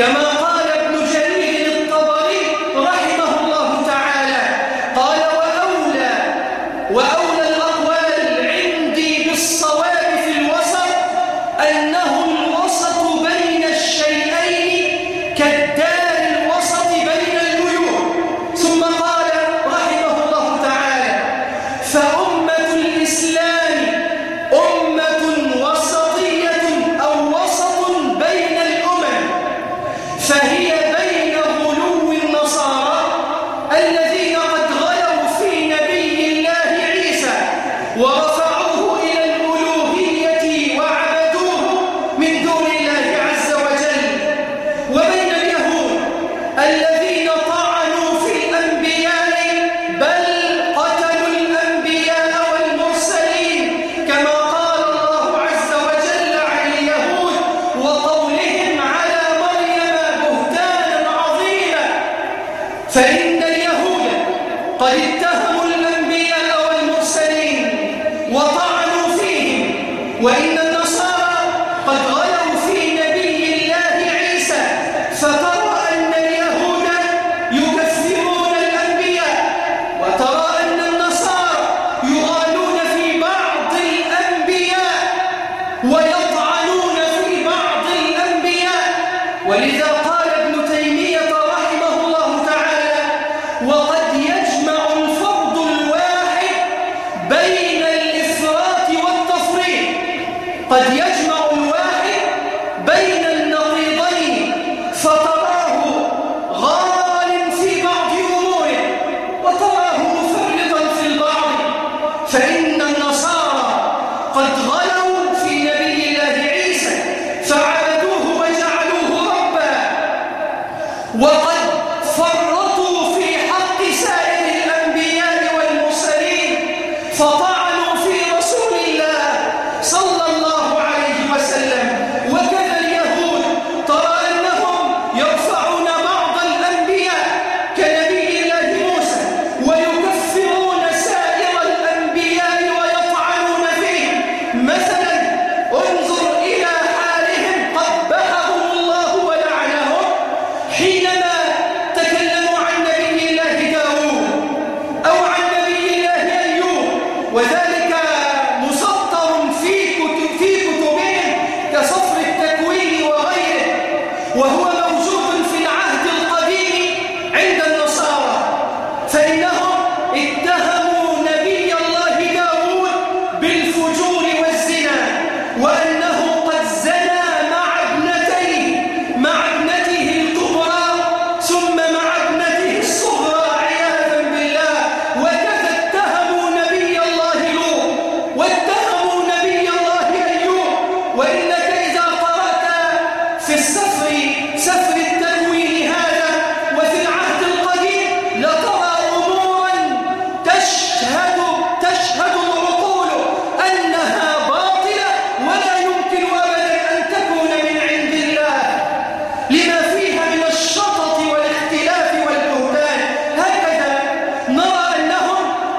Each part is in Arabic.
que وذلك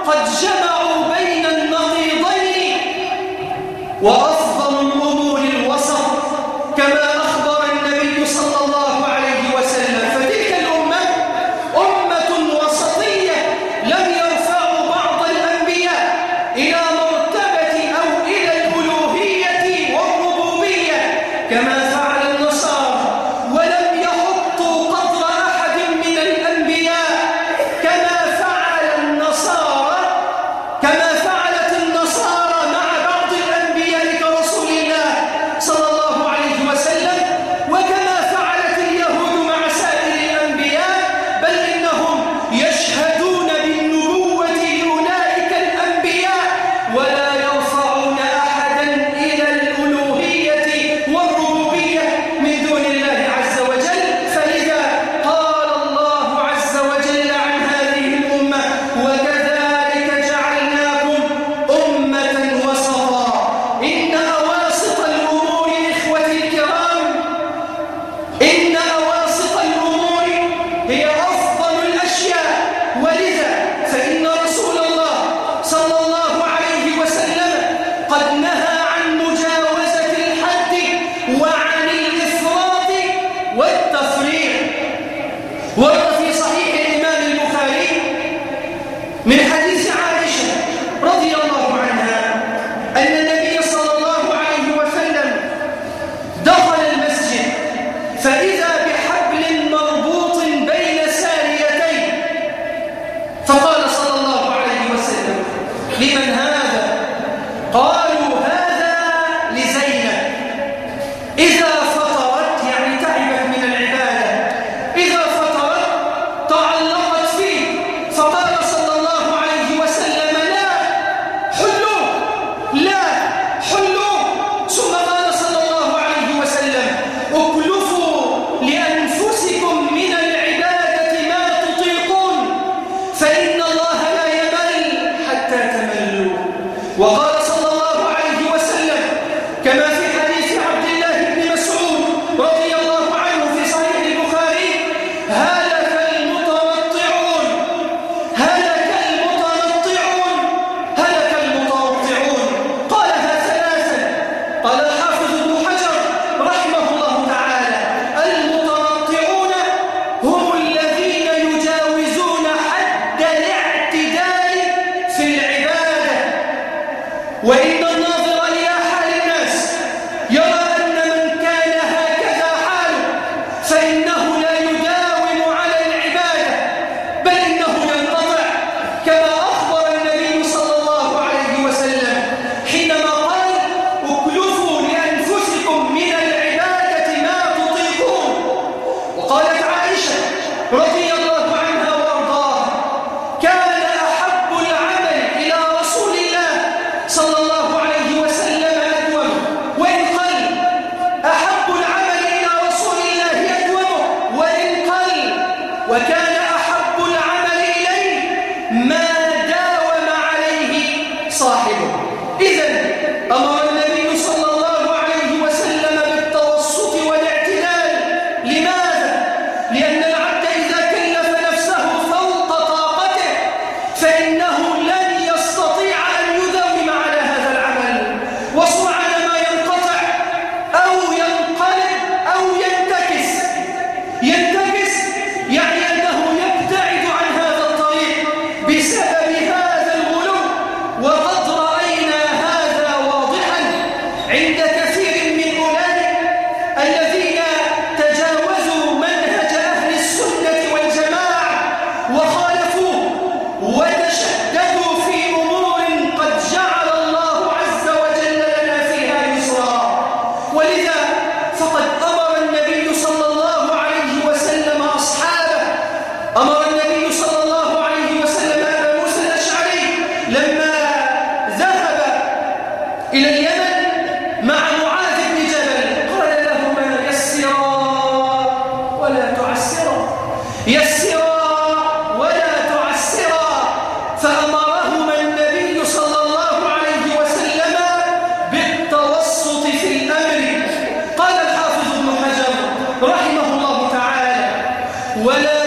قد جمعوا بين النقيضين وأصبحوا غال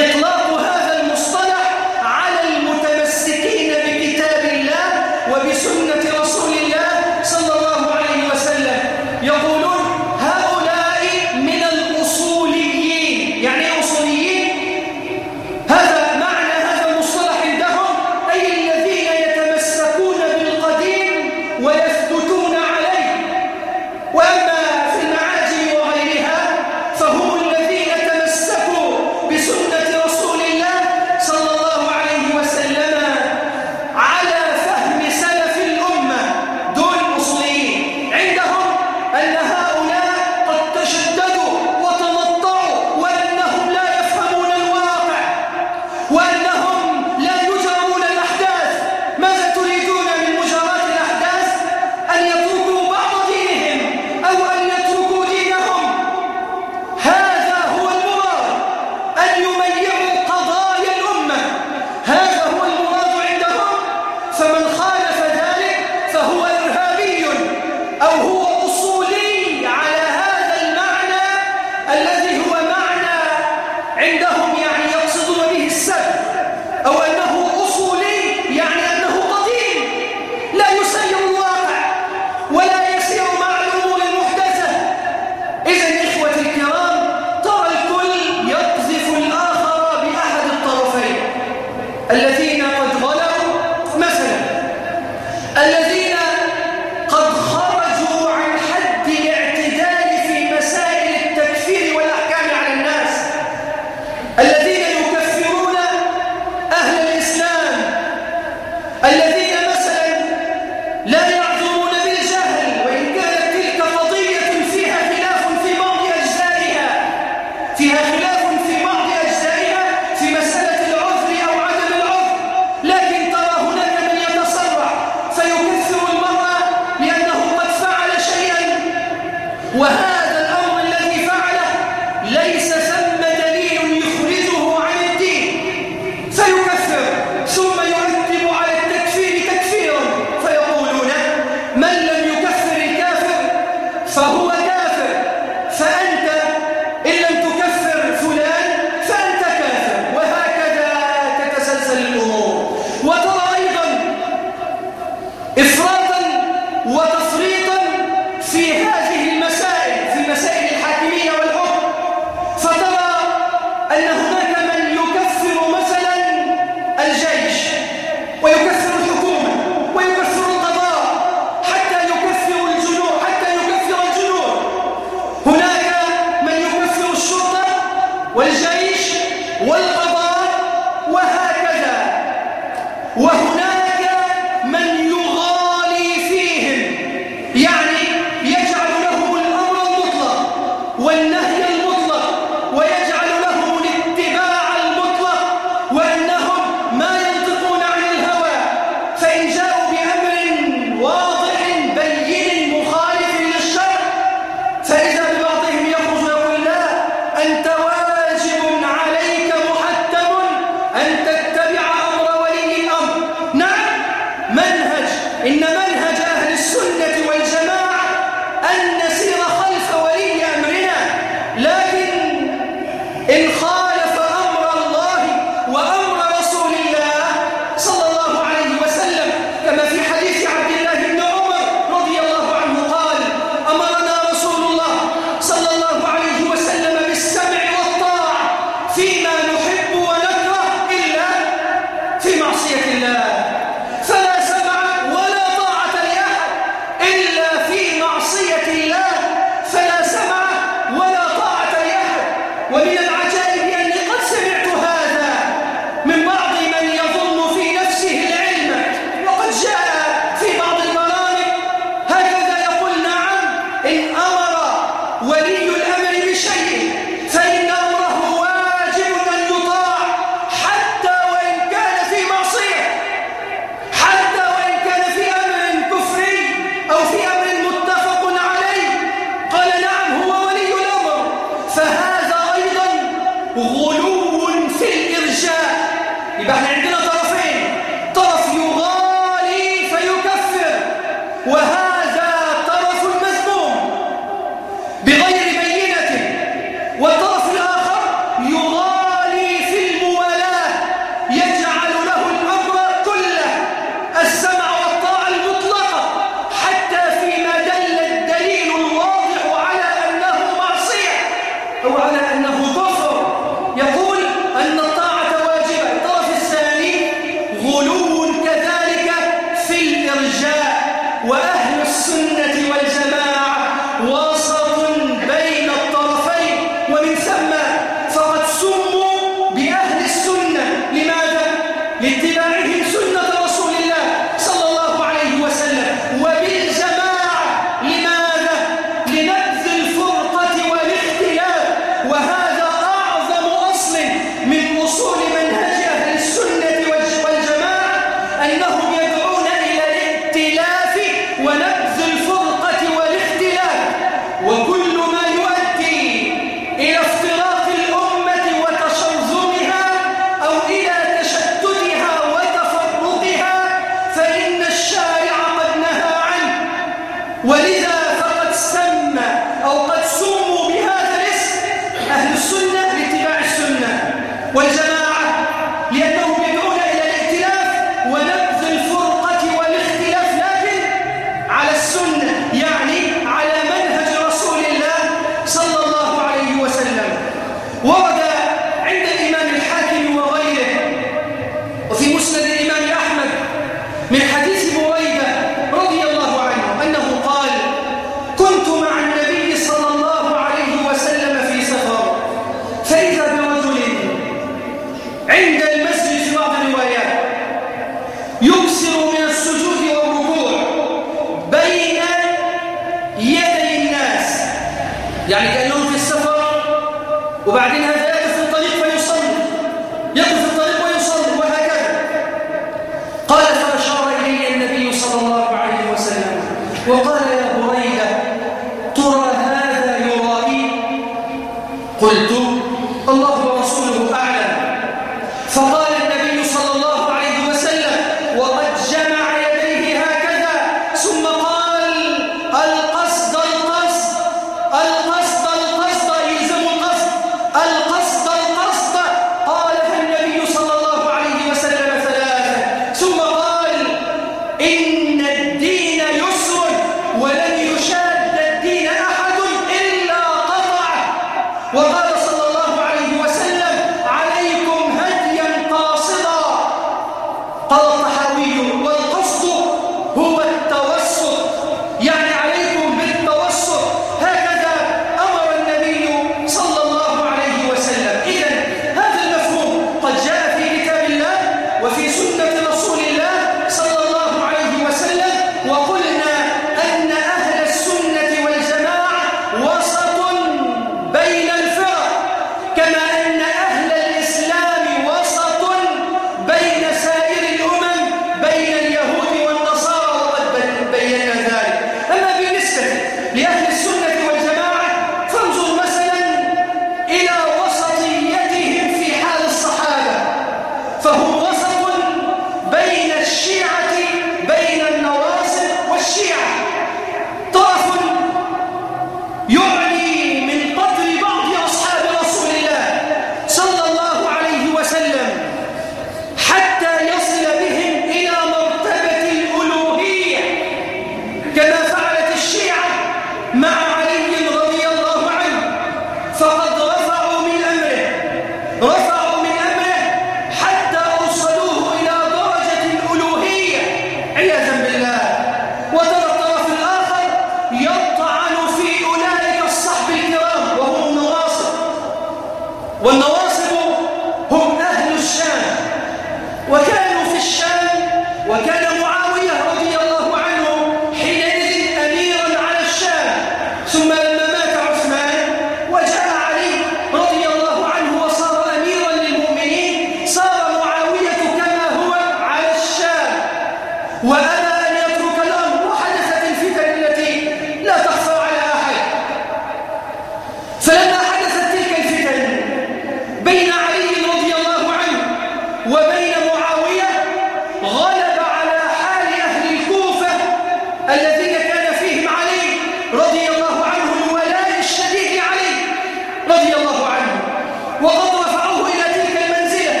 وقد رفعوه إلى تلك المنزلة.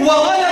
وغلب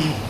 Mm-hmm.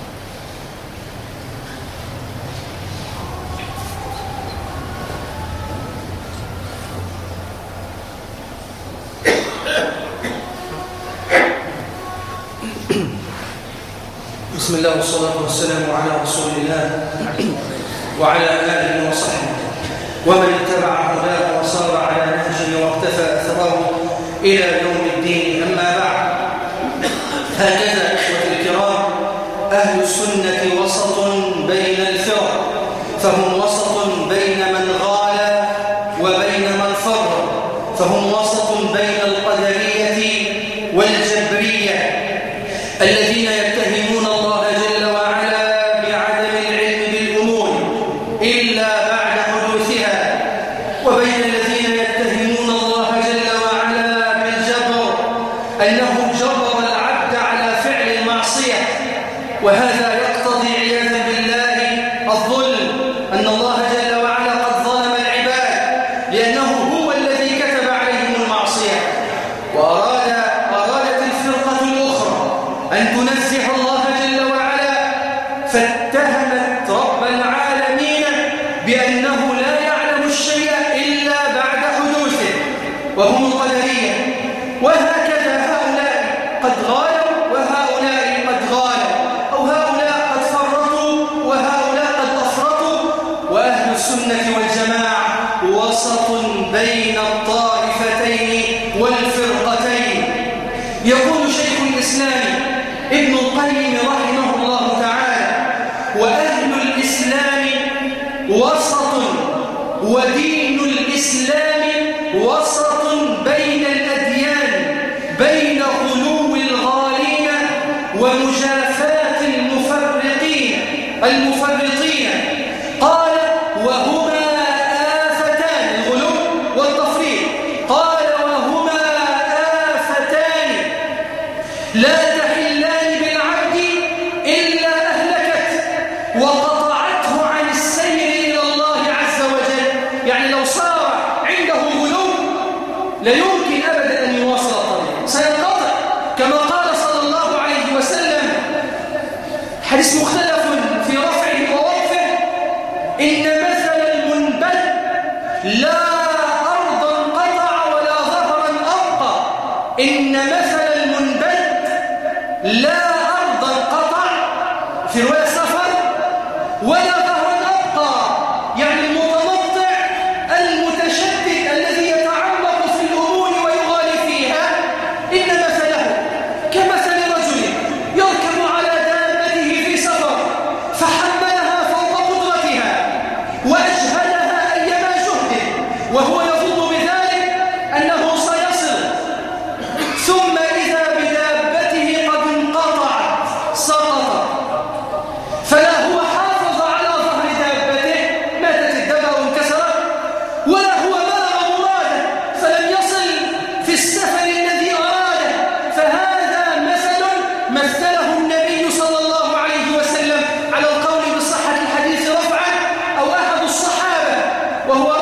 لا يمكن وهو